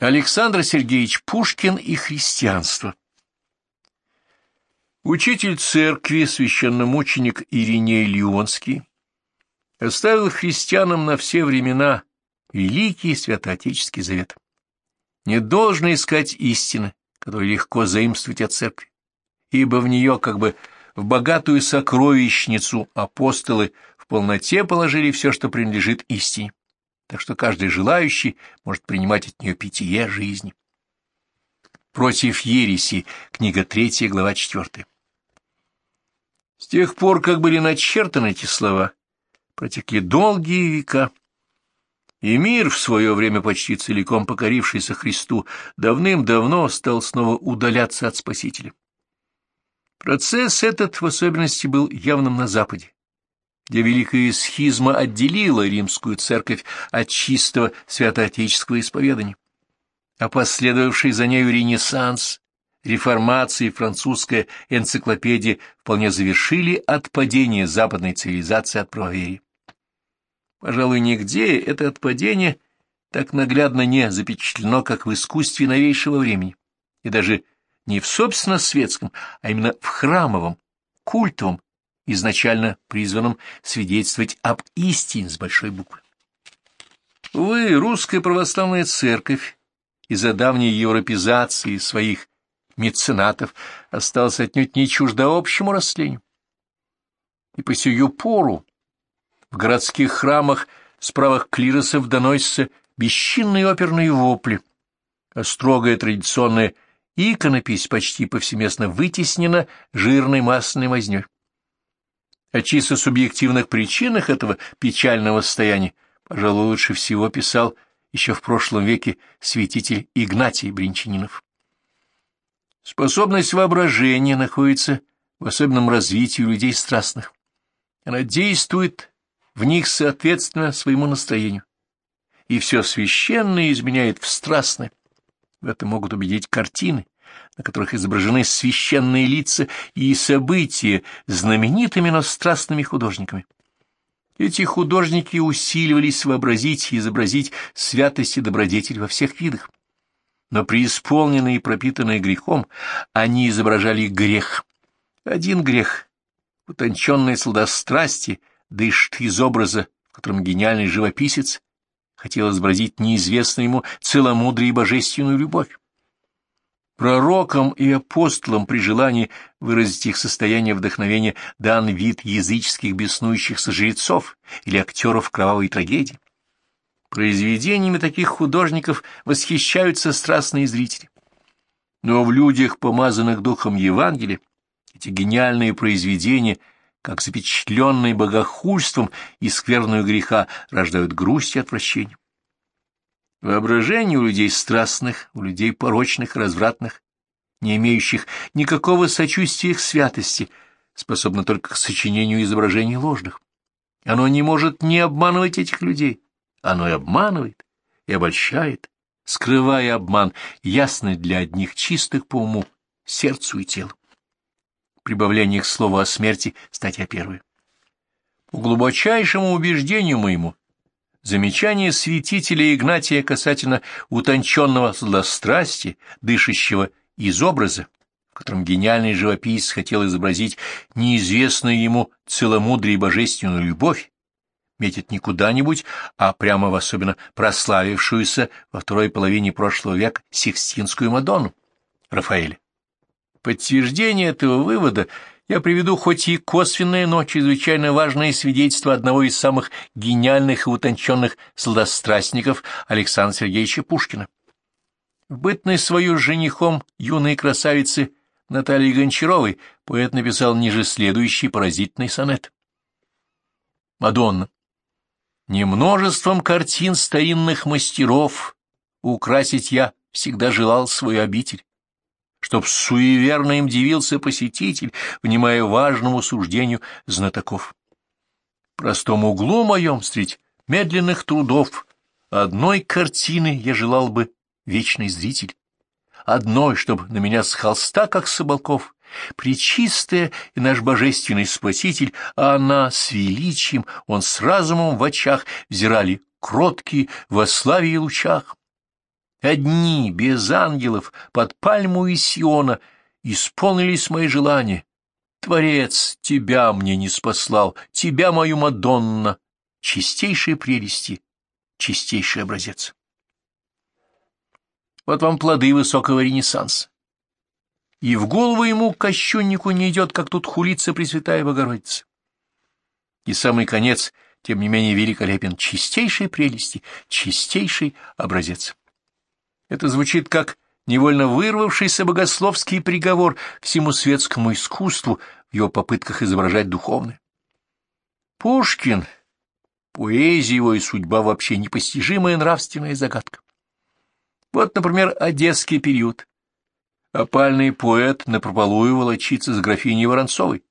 Александр Сергеевич Пушкин и христианство Учитель церкви, священномученик Ириней Леонский, оставил христианам на все времена великий святоотеческий завет. Не должно искать истины, которую легко заимствовать от церкви, ибо в нее, как бы в богатую сокровищницу, апостолы в полноте положили все, что принадлежит истине так что каждый желающий может принимать от нее питье жизни. Против ереси, книга 3, глава 4. С тех пор, как были начертаны эти слова, протекли долгие века, и мир, в свое время почти целиком покорившийся Христу, давным-давно стал снова удаляться от Спасителя. Процесс этот в особенности был явным на Западе, где великая схизма отделила римскую церковь от чистого святоотеческого исповедания. А последовавший за нею ренессанс, реформация и французская энциклопедия вполне завершили отпадение западной цивилизации от правоверия. Пожалуй, нигде это отпадение так наглядно не запечатлено, как в искусстве новейшего времени, и даже не в собственно светском, а именно в храмовом, культовом, изначально призванном свидетельствовать об истине с большой буквы. Увы, русская православная церковь из-за давней европезации своих меценатов осталась отнюдь не чужда общему растлению. И по сию пору в городских храмах с правых клиросов доносятся бесчинные оперные вопли, а строгая традиционная иконопись почти повсеместно вытеснена жирной масляной мазнёй. О чисто субъективных причинах этого печального состояния, пожалуй, лучше всего писал еще в прошлом веке святитель Игнатий Бринчанинов. Способность воображения находится в особенном развитии у людей страстных. Она действует в них соответственно своему настроению, и все священное изменяет в страстное. В этом могут убедить картины, на которых изображены священные лица и события знаменитыми, но страстными художниками. Эти художники усиливались вообразить и изобразить святость и добродетель во всех видах. Но преисполненные и пропитанные грехом, они изображали грех. Один грех, утонченное сладострастие, дышит из образа, в котором гениальный живописец хотел изобразить неизвестную ему целомудрие и божественную любовь. Пророкам и апостолам при желании выразить их состояние вдохновения дан вид языческих беснующихся жрецов или актеров кровавой трагедии. Произведениями таких художников восхищаются страстные зрители. Но в людях, помазанных духом Евангелия, эти гениальные произведения, как запечатленные богохульством и скверную греха, рождают грусть и отвращение. Воображение у людей страстных, у людей порочных, развратных, не имеющих никакого сочувствия к святости, способно только к сочинению изображений ложных. Оно не может не обманывать этих людей. Оно и обманывает, и обольщает, скрывая обман, ясный для одних чистых по уму, сердцу и телу. Прибавление к слову о смерти, статья первая. По глубочайшему убеждению моему, Замечание святителя Игнатия касательно утонченного злострастия, дышащего из образа, в котором гениальный живописец хотел изобразить неизвестную ему целомудрие и божественную любовь, метит не куда-нибудь, а прямо в особенно прославившуюся во второй половине прошлого века Сикстинскую Мадонну Рафаэля. Подтверждение этого вывода я приведу хоть и косвенное, но чрезвычайно важное свидетельство одного из самых гениальных и утонченных сладострастников Александра Сергеевича Пушкина. В бытность свою женихом юной красавицы Натальи Гончаровой поэт написал ниже следующий поразительный сонет. Мадонна. Немножеством картин старинных мастеров украсить я всегда желал свою обитель чтоб суеверно им дивился посетитель, внимая важному суждению знатоков. В простом углу моем средь медленных трудов одной картины я желал бы вечный зритель, одной, чтоб на меня с холста, как Соболков, Пречистая и наш божественный Спаситель, а она с величием, он с разумом в очах взирали кроткие во славе и лучах. Одни, без ангелов, под пальму и Сиона, исполнились мои желания. Творец, тебя мне не спаслал, тебя, мою Мадонна, чистейшие прелести, чистейший образец. Вот вам плоды высокого ренессанса. И в голову ему, кощуннику, не идет, как тут хулится Пресвятая Богородица. И самый конец, тем не менее, великолепен, чистейшей прелести, чистейший образец. Это звучит как невольно вырвавшийся богословский приговор всему светскому искусству в его попытках изображать духовное. Пушкин, поэзия его и судьба вообще непостижимая нравственная загадка. Вот, например, одесский период. Опальный поэт напропалую волочится с графиней Воронцовой.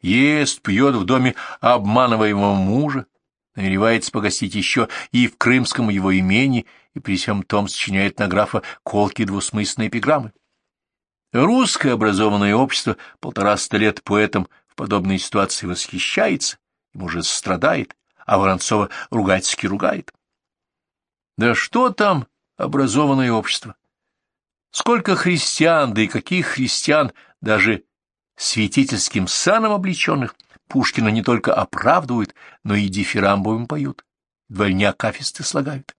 Ест, пьет в доме обманываемого мужа, намеревается погостить еще и в крымском его имении, и при всем том сочиняет на графа колки двусмысленные эпиграммы. Русское образованное общество полтораста лет поэтом в подобной ситуации восхищается, ему же страдает, а Воронцова ругательски ругает. Да что там образованное общество? Сколько христиан, да и каких христиан, даже святительским саном облеченных, Пушкина не только оправдывают, но и дифирамбу им поют, двойня акафисты слагают.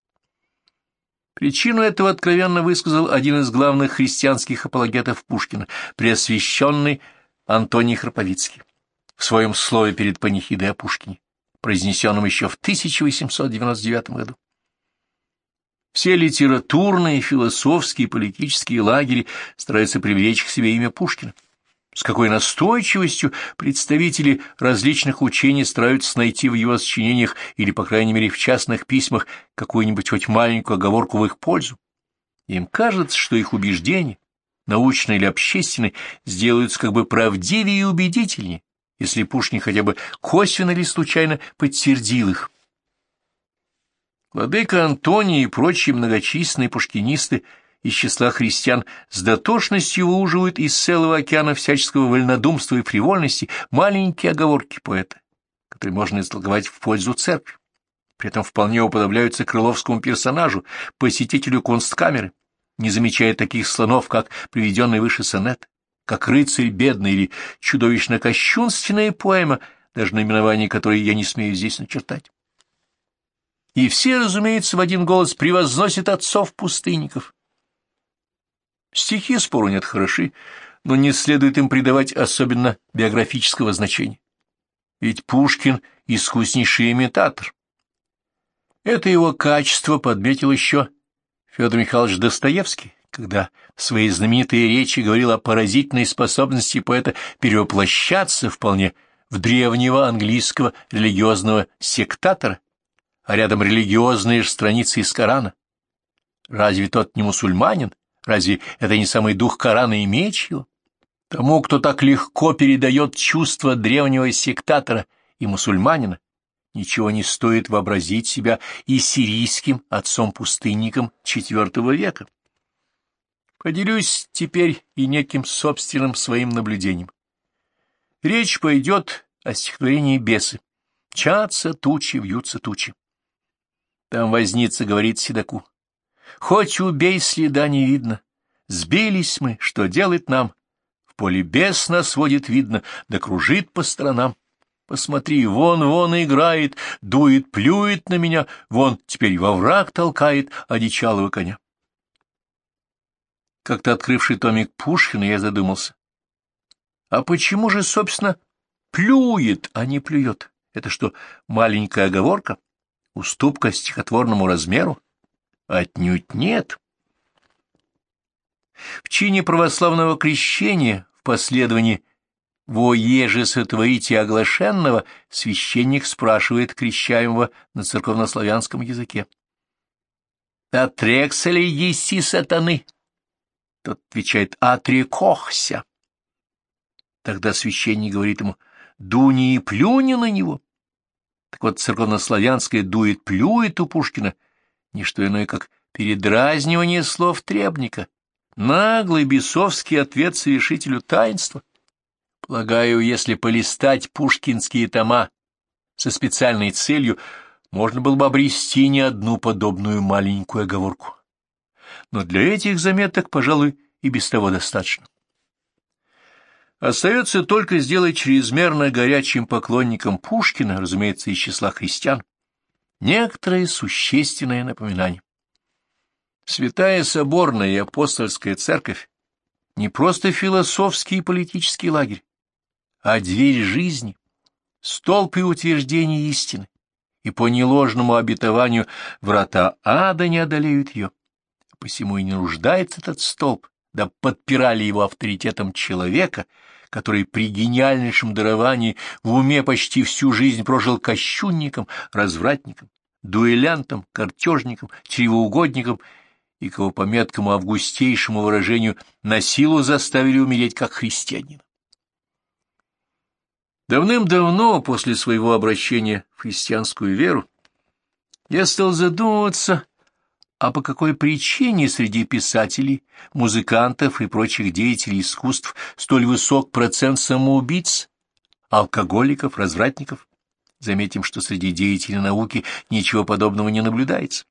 Причину этого откровенно высказал один из главных христианских апологетов Пушкина, преосвященный Антоний Храповицкий, в своем слове перед панихидой о Пушкине, произнесенном еще в 1899 году. Все литературные, философские и политические лагеря стараются привлечь к себе имя Пушкина с какой настойчивостью представители различных учений стараются найти в его сочинениях или, по крайней мере, в частных письмах какую-нибудь хоть маленькую оговорку в их пользу. Им кажется, что их убеждения, научные или общественные, сделаются как бы правдивее и убедительнее, если Пушкин хотя бы косвенно или случайно подтвердил их. Владыка Антоний и прочие многочисленные пушкинисты – из числа христиан с дотошностью выуживают из целого океана всяческого вольнодумства и фривольности маленькие оговорки поэта, которые можно истолковать в пользу церкви. При этом вполне уподобляются крыловскому персонажу, посетителю консткамеры, не замечая таких слонов, как приведенный выше сонет, как рыцарь бедный или чудовищно кощунственная поэма, даже наименование которой я не смею здесь начертать. И все, разумеется, в один голос превозносят отцов-пустынников, Стихи, спору нет, хороши, но не следует им придавать особенно биографического значения. Ведь Пушкин — искуснейший имитатор. Это его качество подметил еще Федор Михайлович Достоевский, когда в своей знаменитой речи говорил о поразительной способности поэта перевоплощаться вполне в древнего английского религиозного сектатора, а рядом религиозные страницы из Корана. Разве тот не мусульманин? Разве это не самый дух Корана и меч? Тому, кто так легко передает чувства древнего сектатора и мусульманина, ничего не стоит вообразить себя и сирийским отцом-пустынником IV века. Поделюсь теперь и неким собственным своим наблюдением. Речь пойдет о стихотворении «Бесы». Чатся тучи, вьются тучи. Там возница говорит седаку. Хоть убей, следа не видно. Сбились мы, что делать нам? В поле бес нас водит видно, да кружит по сторонам. Посмотри, вон, вон играет, дует, плюет на меня, вон теперь во враг толкает одичалого коня. Как-то открывший томик Пушкина, я задумался. А почему же, собственно, плюет, а не плюет? Это что, маленькая оговорка? Уступка стихотворному размеру? Отнюдь нет. В чине православного крещения в последовании «Во еже сотворите оглашенного» священник спрашивает крещаемого на церковнославянском языке. «Отрекся ли еси сатаны?» Тот отвечает «Отрекохся». Тогда священник говорит ему «Дуни и плюни на него». Так вот, церковнославянское «дует, плюет» у Пушкина — не что иное, как передразнивание слов требника, наглый бесовский ответ совершителю таинства. Полагаю, если полистать пушкинские тома со специальной целью, можно было бы обрести не одну подобную маленькую оговорку. но для этих заметок, пожалуй, и без того достаточно. Остается только сделать чрезмерно горячим поклонникам Пушкина, разумеется, из числа христиан, некоторые существенные напоминания. Святая Соборная и Апостольская Церковь не просто философский и политический лагерь, а дверь жизни, столб и утверждение истины, и по неложному обетованию врата ада не одолеют ее. Посему и не нуждается этот столб, да подпирали его авторитетом человека, который при гениальнейшем даровании в уме почти всю жизнь прожил кощунником, развратником, дуэлянтом, картежником, чревоугодником и кого по меткому августейшему выражению на силу заставили умереть как христианин. Давным-давно, после своего обращения в христианскую веру, я стал задумываться, а по какой причине среди писателей, музыкантов и прочих деятелей искусств столь высок процент самоубийц, алкоголиков, развратников. Заметим, что среди деятелей науки ничего подобного не наблюдается.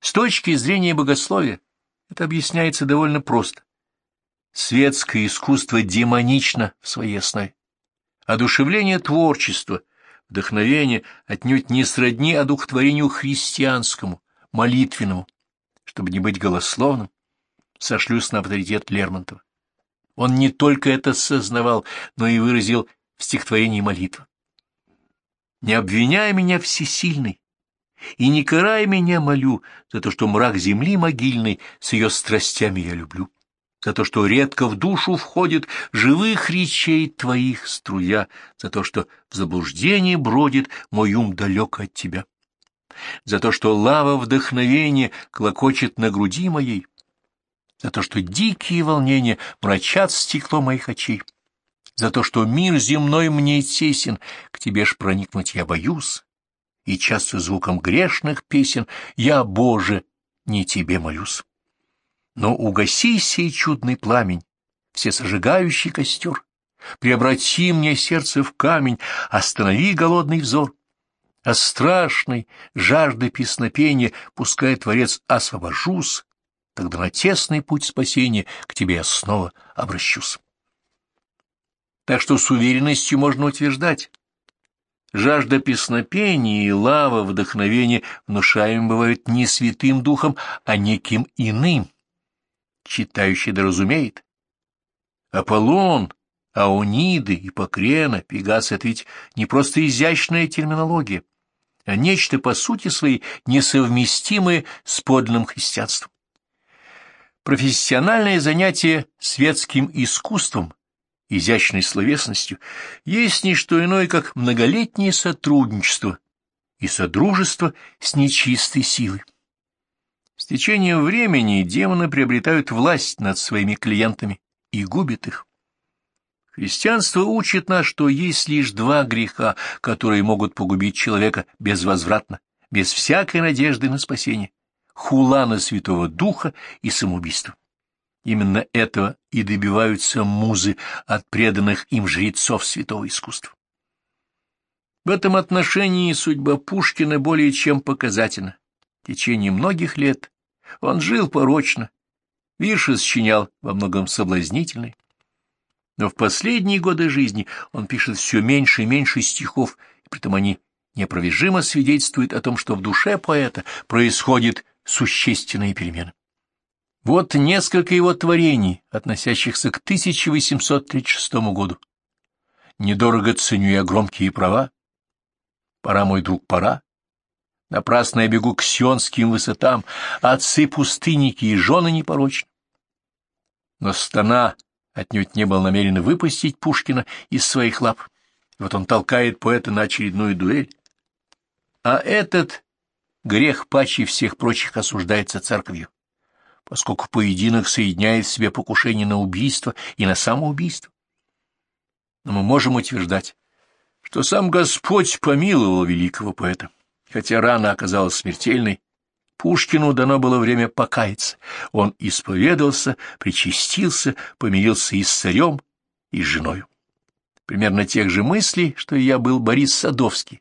С точки зрения богословия это объясняется довольно просто. Светское искусство демонично в своей основе. Одушевление творчества, вдохновение отнюдь не сродни одухотворению христианскому, молитвенному. Чтобы не быть голословным, сошлюсь на авторитет Лермонтова. Он не только это сознавал, но и выразил в стихотворении молитвы. «Не обвиняй меня всесильный, и не карай меня, молю, за то, что мрак земли могильной с ее страстями я люблю за то, что редко в душу входит живых речей твоих струя, за то, что в заблуждении бродит мой ум далеко от тебя, за то, что лава вдохновения клокочет на груди моей, за то, что дикие волнения мрачат стекло моих очей, за то, что мир земной мне тесен, к тебе ж проникнуть я боюсь, и часто звуком грешных песен я, Боже, не тебе молюсь. Но угаси сей чудный пламень, все сожигающий костер, преобрати мне сердце в камень, останови голодный взор. А страшной жажды песнопения, пускай Творец освобожусь, тогда на тесный путь спасения к тебе я снова обращусь. Так что с уверенностью можно утверждать, жажда песнопения и лава вдохновения внушаем бывают не святым духом, а неким иным, читающий да разумеет. Аполлон, Аониды, Ипокрена, Пегас — это ведь не просто изящная терминология, а нечто, по сути своей, несовместимое с подлинным христианством. Профессиональное занятие светским искусством, изящной словесностью, есть не что иное, как многолетнее сотрудничество и содружество с нечистой силой. С течением времени демоны приобретают власть над своими клиентами и губят их. Христианство учит нас, что есть лишь два греха, которые могут погубить человека безвозвратно, без всякой надежды на спасение — хула на Святого Духа и самоубийство. Именно этого и добиваются музы от преданных им жрецов святого искусства. В этом отношении судьба Пушкина более чем показательна. В течение многих лет он жил порочно, вирши сочинял во многом соблазнительный. Но в последние годы жизни он пишет все меньше и меньше стихов, и притом они неопровержимо свидетельствуют о том, что в душе поэта происходит существенные перемены. Вот несколько его творений, относящихся к 1836 году. «Недорого ценю я громкие права», «Пора, мой друг, пора», Напрасно я бегу к сионским высотам, отцы-пустынники и жены непорочны. Но Стана отнюдь не был намерен выпустить Пушкина из своих лап. Вот он толкает поэта на очередную дуэль. А этот грех паче всех прочих осуждается церковью, поскольку поединок соединяет в себе покушение на убийство и на самоубийство. Но мы можем утверждать, что сам Господь помиловал великого поэта. Хотя рана оказалась смертельной, Пушкину дано было время покаяться. Он исповедался, причастился, помирился и с царем, и с женою. Примерно тех же мыслей, что и я был Борис Садовский.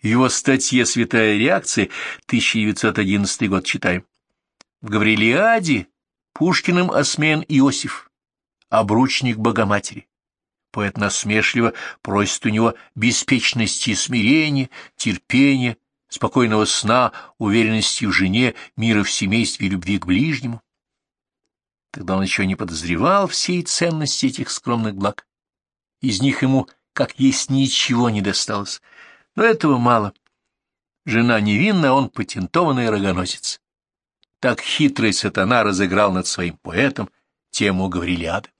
Его статье «Святая реакция» 1911 год читаем. В Гаврилиаде Пушкиным осмеян Иосиф, обручник Богоматери. Поэт насмешливо просит у него беспечности и смирения, терпения, спокойного сна, уверенности в жене, мира в семействе и любви к ближнему. Тогда он еще не подозревал всей ценности этих скромных благ. Из них ему, как есть, ничего не досталось. Но этого мало. Жена невинна, он патентованный рогоносец. Так хитрый сатана разыграл над своим поэтом тему Гаврилиады.